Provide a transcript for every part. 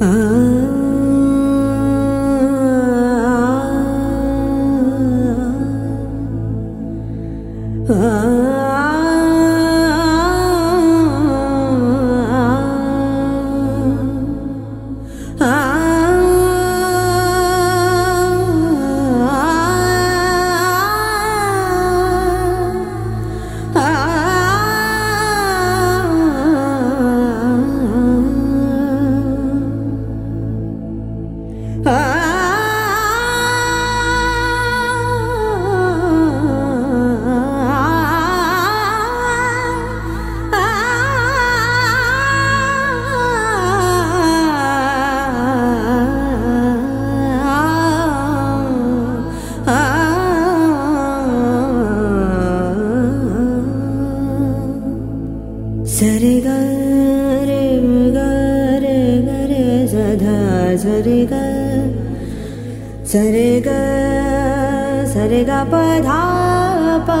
Ah सरे ग रे ग रे ग सधा सरे ग सरे ग सरे ग प प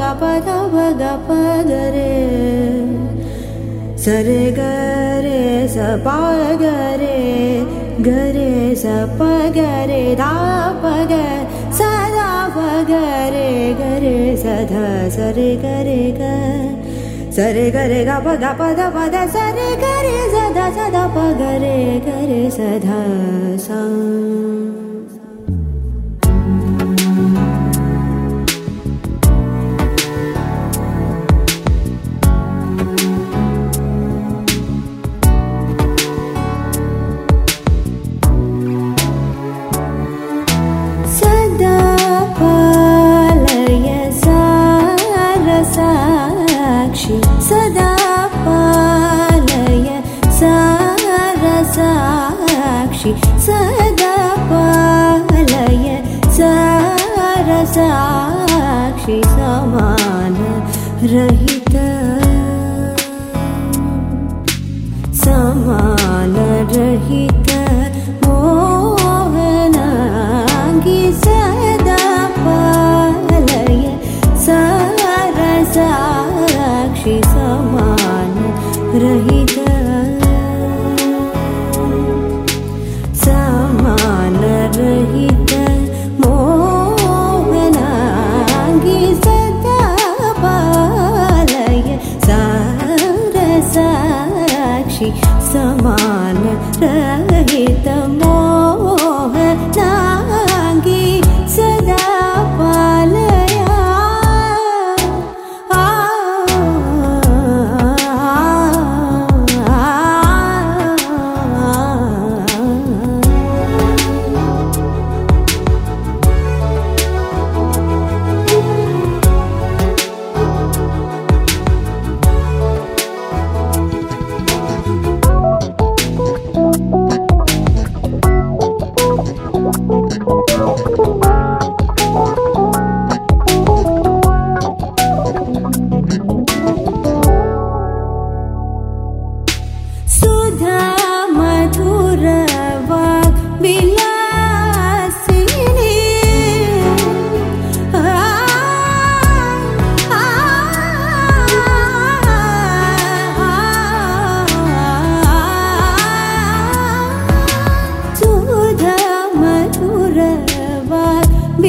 ग प ध प ग प ग रे सरे ग रे स प ग रे ग रे स प ग रे धा प ग स प ग रे ग रे स सरे ग रे ग सरे गरे ग प द द पदा द सरे गरे सदा सद परे गरे सदा सा सदा पालय सारसाक्षि समान रहित मो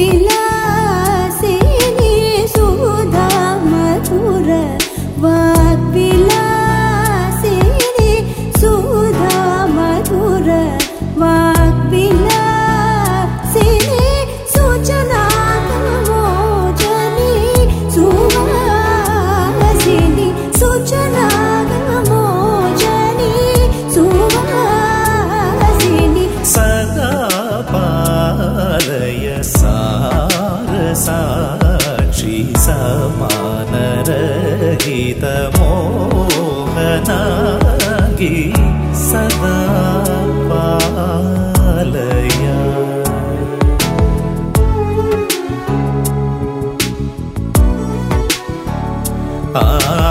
Bila सारसाक्षि समानरहितमोहनागी सदा पालया। आ